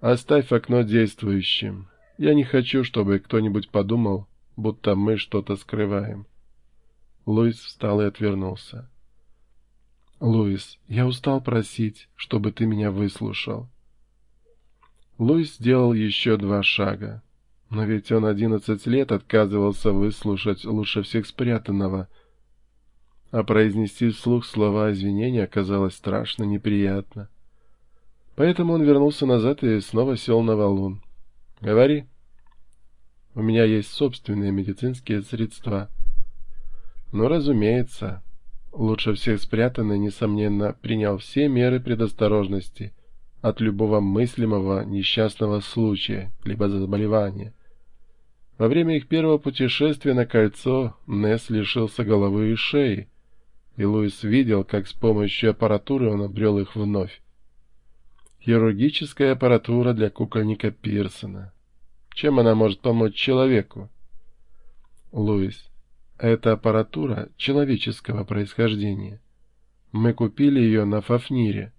Оставь окно действующим. Я не хочу, чтобы кто-нибудь подумал, будто мы что-то скрываем. Луис встал и отвернулся. «Луис, я устал просить, чтобы ты меня выслушал». Луис сделал еще два шага. Но ведь он одиннадцать лет отказывался выслушать лучше всех спрятанного. А произнести вслух слова извинения оказалось страшно неприятно. Поэтому он вернулся назад и снова сел на валун. «Говори». «У меня есть собственные медицинские средства». «Ну, разумеется». Лучше всех спрятанный, несомненно, принял все меры предосторожности от любого мыслимого несчастного случая, либо заболевания. Во время их первого путешествия на кольцо Несс лишился головы и шеи, и Луис видел, как с помощью аппаратуры он обрел их вновь. Хирургическая аппаратура для кукольника Пирсона. Чем она может помочь человеку? Луис, это аппаратура человеческого происхождения. Мы купили ее на Фафнире.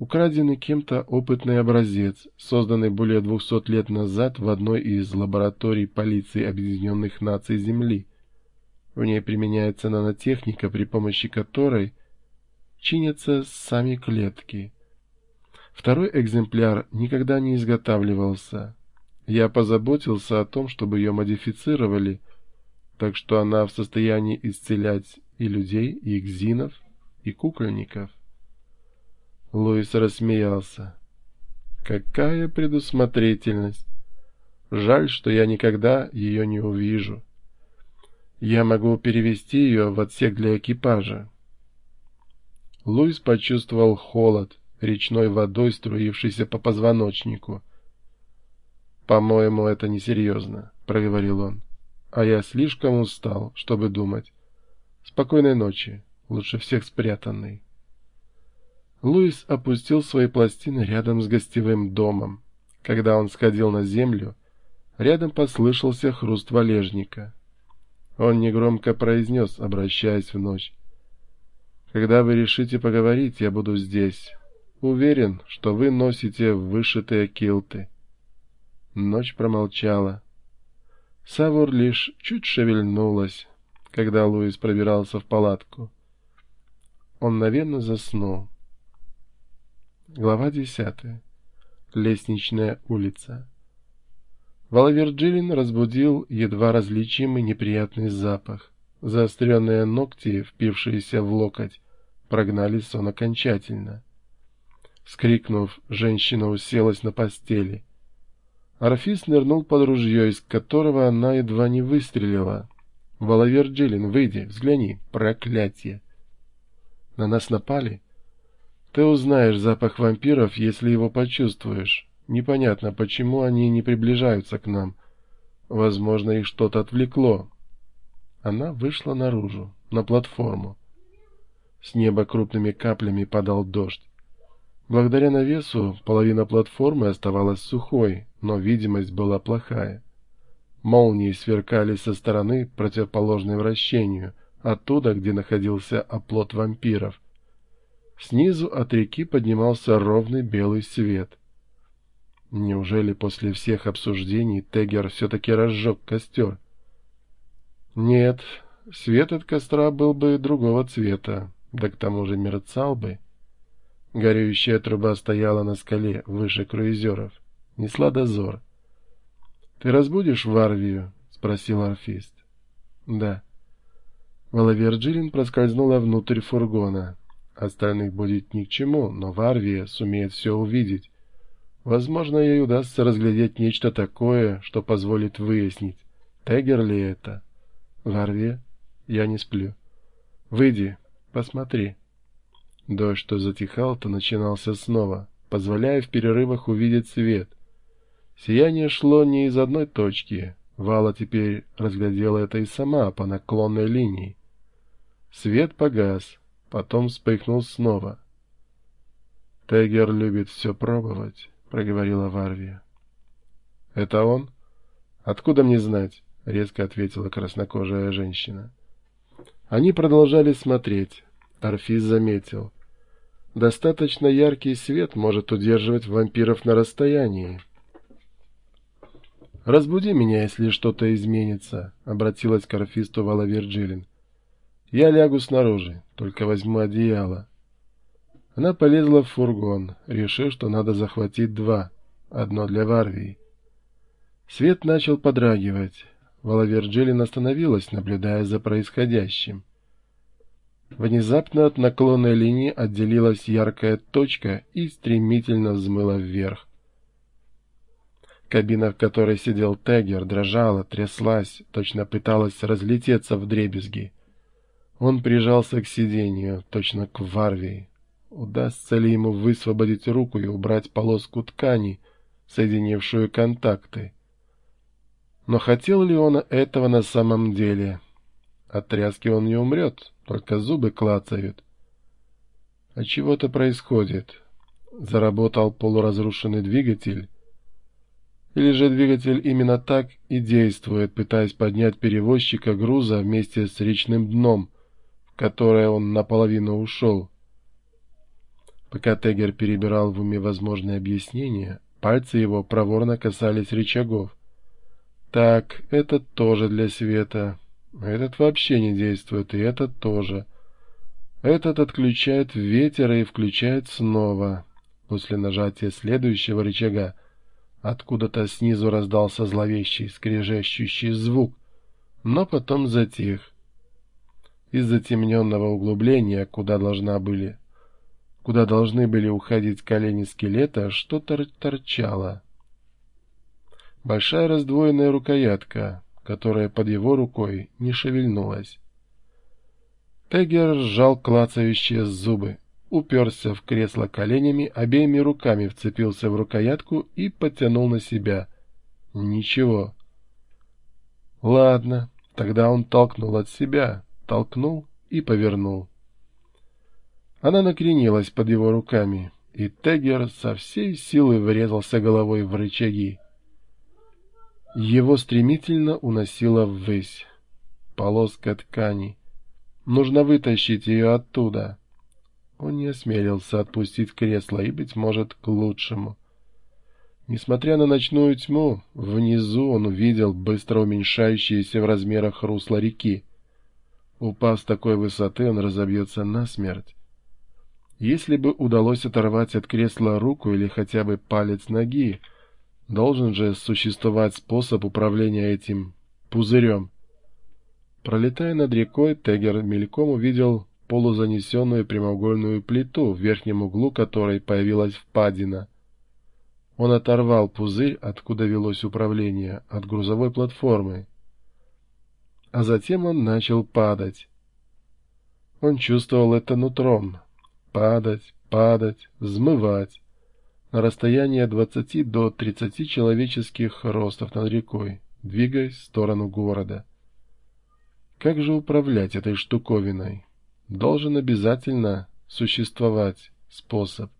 Украденный кем-то опытный образец, созданный более 200 лет назад в одной из лабораторий полиции Объединенных Наций Земли. В ней применяется нанотехника, при помощи которой чинятся сами клетки. Второй экземпляр никогда не изготавливался. Я позаботился о том, чтобы ее модифицировали – так что она в состоянии исцелять и людей, и экзинов, и кукольников. Луис рассмеялся. Какая предусмотрительность! Жаль, что я никогда ее не увижу. Я могу перевести ее в отсек для экипажа. Луис почувствовал холод речной водой, струившейся по позвоночнику. «По-моему, это несерьезно», — проговорил он а я слишком устал, чтобы думать. Спокойной ночи, лучше всех спрятанный. Луис опустил свои пластины рядом с гостевым домом. Когда он сходил на землю, рядом послышался хруст валежника. Он негромко произнес, обращаясь в ночь. «Когда вы решите поговорить, я буду здесь. Уверен, что вы носите вышитые килты». Ночь промолчала. Савур лишь чуть шевельнулась, когда Луис пробирался в палатку. Он, наверное, заснул. Глава десятая. Лестничная улица. Валаверджилин разбудил едва различимый неприятный запах. Заостренные ногти, впившиеся в локоть, прогнали сон окончательно. Скрикнув, женщина уселась на постели — Орфис нырнул под ружье, из которого она едва не выстрелила. «Воловер Джилин, выйди, взгляни, проклятие!» «На нас напали?» «Ты узнаешь запах вампиров, если его почувствуешь. Непонятно, почему они не приближаются к нам. Возможно, их что-то отвлекло». Она вышла наружу, на платформу. С неба крупными каплями падал дождь. Благодаря навесу половина платформы оставалась сухой, но видимость была плохая. Молнии сверкали со стороны, противоположной вращению, оттуда, где находился оплот вампиров. Снизу от реки поднимался ровный белый свет. Неужели после всех обсуждений Тегер все-таки разжег костер? Нет, свет от костра был бы другого цвета, да к тому же мерцал бы. Горюющая труба стояла на скале выше круизеров. Несла дозор. — Ты разбудишь Варвию? — спросил орфист. — Да. Валаверджилин проскользнула внутрь фургона. Остальных будет ни к чему, но Варвия сумеет все увидеть. Возможно, ей удастся разглядеть нечто такое, что позволит выяснить, Тегер ли это. Варвия, я не сплю. Выйди, посмотри. Дождь то затихал, то начинался снова, позволяя в перерывах увидеть свет. Сияние шло не из одной точки. Вала теперь разглядела это и сама по наклонной линии. Свет погас, потом вспыхнул снова. «Тегер любит все пробовать», — проговорила Варвия. «Это он?» «Откуда мне знать?» — резко ответила краснокожая женщина. Они продолжали смотреть. Орфис заметил. Достаточно яркий свет может удерживать вампиров на расстоянии. «Разбуди меня, если что-то изменится», — обратилась к орфисту Вала Вирджилин. «Я лягу снаружи, только возьму одеяло». Она полезла в фургон, решив, что надо захватить два, одно для Варвии. Свет начал подрагивать. Вала Вирджилин остановилась, наблюдая за происходящим. Внезапно от наклонной линии отделилась яркая точка и стремительно взмыла вверх. Кабина, в которой сидел Тегер, дрожала, тряслась, точно пыталась разлететься в дребезги. Он прижался к сиденью, точно к Варвии. Удастся ли ему высвободить руку и убрать полоску ткани, соединившую контакты? Но хотел ли он этого на самом деле? От тряски он не умрет, только зубы клацают. А чего-то происходит. Заработал полуразрушенный двигатель, или же двигатель именно так и действует, пытаясь поднять перевозчика груза вместе с речным дном, в которое он наполовину ушел. Пока Тегер перебирал в уме возможные объяснения, пальцы его проворно касались рычагов. Так, этот тоже для света. Этот вообще не действует, и этот тоже. Этот отключает ветер и включает снова. После нажатия следующего рычага Откуда-то снизу раздался зловещий, скрежещущий звук, но потом затих. Из затемненного углубления, куда должна были, куда должны были уходить колени скелета, что-то торчало. Большая раздвоенная рукоятка, которая под его рукой не шевельнулась. Тегер сжал клацающие зубы уперся в кресло коленями, обеими руками вцепился в рукоятку и потянул на себя. Ничего. Ладно, тогда он толкнул от себя, толкнул и повернул. Она накренилась под его руками, и Тегер со всей силы врезался головой в рычаги. Его стремительно уносило ввысь. Полоска ткани. Нужно вытащить ее оттуда. Он не осмелился отпустить кресло, и, быть может, к лучшему. Несмотря на ночную тьму, внизу он увидел быстро уменьшающееся в размерах русло реки. Упав с такой высоты, он разобьется насмерть. Если бы удалось оторвать от кресла руку или хотя бы палец ноги, должен же существовать способ управления этим пузырем. Пролетая над рекой, Тегер мельком увидел полузанесенную прямоугольную плиту, в верхнем углу которой появилась впадина. Он оторвал пузырь, откуда велось управление, от грузовой платформы. А затем он начал падать. Он чувствовал это нутром. Падать, падать, взмывать. На расстояние 20 до 30 человеческих ростов над рекой, двигаясь в сторону города. Как же управлять этой штуковиной? должен обязательно существовать способ.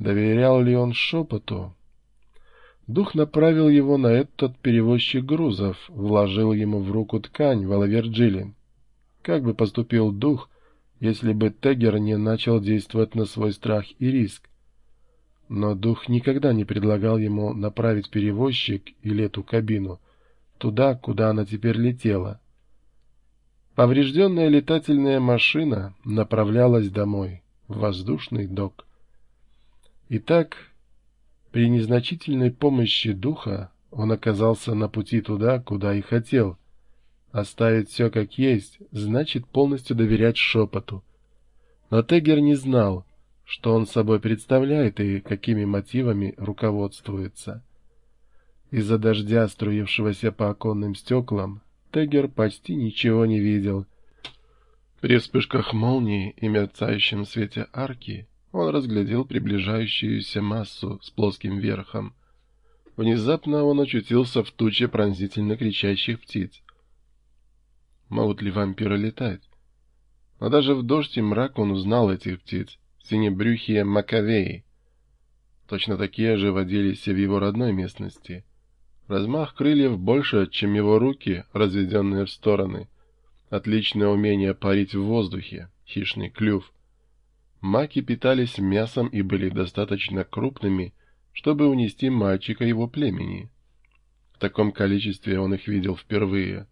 Доверял ли он шепоту? Дух направил его на этот перевозчик грузов, вложил ему в руку ткань Валаверджилин. Как бы поступил дух, если бы Тегер не начал действовать на свой страх и риск? Но дух никогда не предлагал ему направить перевозчик или эту кабину туда, куда она теперь летела. Поврежденная летательная машина направлялась домой, в воздушный док. Итак, при незначительной помощи духа он оказался на пути туда, куда и хотел. Оставить все как есть, значит полностью доверять шепоту. Но Тегер не знал, что он собой представляет и какими мотивами руководствуется. Из-за дождя, струившегося по оконным стеклам, Тегер почти ничего не видел. При вспышках молнии и мерцающем свете арки он разглядел приближающуюся массу с плоским верхом. Внезапно он очутился в туче пронзительно кричащих птиц. Могут ли вампиры летать? Но даже в дождь и мрак он узнал этих птиц, синебрюхие макавеи. Точно такие же водились в его родной местности — Размах крыльев больше, чем его руки, разведенные в стороны. Отличное умение парить в воздухе, хищный клюв. Маки питались мясом и были достаточно крупными, чтобы унести мальчика его племени. В таком количестве он их видел впервые.